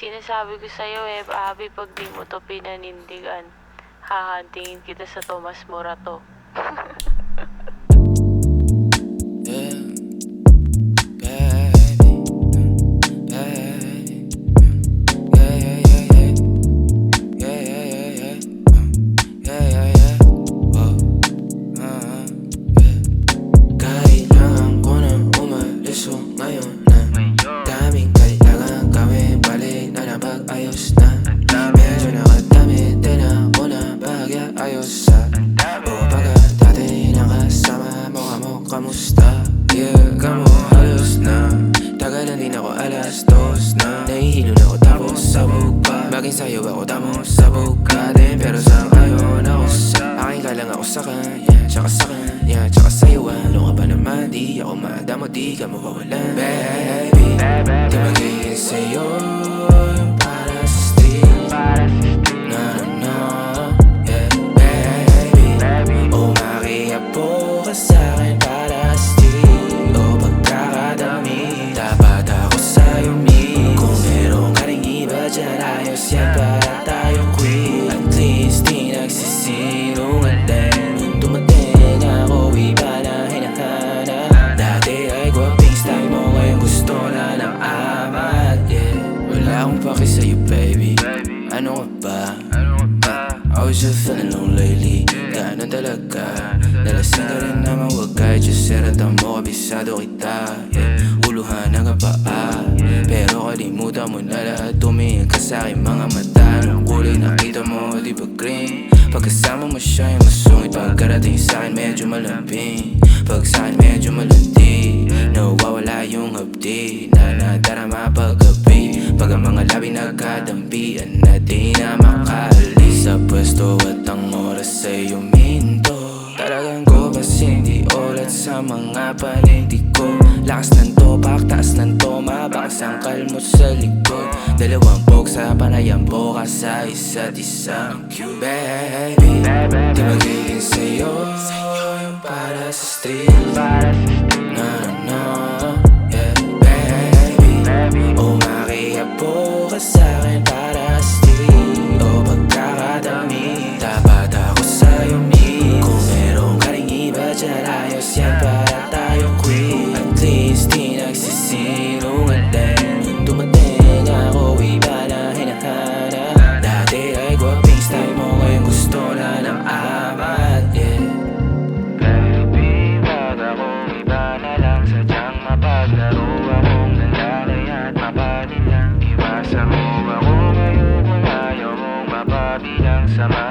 Sinasabi ko sa'yo eh, Abby, pag di mo to pinanindigan, hahantingin kita sa Tomas Morato. dos na Nahihilo na ako tapos sabog pa Maging sayo ako tamo sabog ka din Pero sa ngayon ako sa Aking ka lang ako sa kanya Tsaka sa kanya, tsaka sa'yo Ano ka ba naman, di ako madamo Di ka mawawalan. Baby, di magiging sa'yo para sa no, no Yeah, baby Umakiapo ka para sa akong paki sa'yo baby. Ano ka ba? I was just feeling low lately. Ganon talaga Nalasing ka rin naman wag kahit just seratan mo Kabisado kita yeah. Uluhan ang kapaa Pero kalimutan mo na lahat Tumingin ka sa aking mga mata Anong kulay nakita mo di ba green Pagkasama mo siya yung masungit. Pagkarating sa akin medyo malambing. Pag sa akin medyo malandi Na di na makaalis Sa pwesto at ang oras ay uminto Talagang ko kasi hindi ulat sa mga panindig ko Lakas ng topak, taas ng toma Bakas ang kalmot sa likod. Dalawang bog sa panayang boka sa isa't isa Baby, di magiging sa'yo Yung para sa street Ayos yan para tayo quit At least di nagsisinungaling. Nung dumating ako iba na hinahanap. Dati ay gwaping style mo Ngayon gusto na ng amat Yeah. Baby, wag akong iba na lang. Sadyang mapaglaro akong lalaki at mapanin lang Iwasan mo ako ngayon kung ayaw mong mapabilang. Sa mga